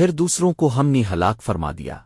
پھر دوسروں کو ہم نے ہلاک فرما دیا۔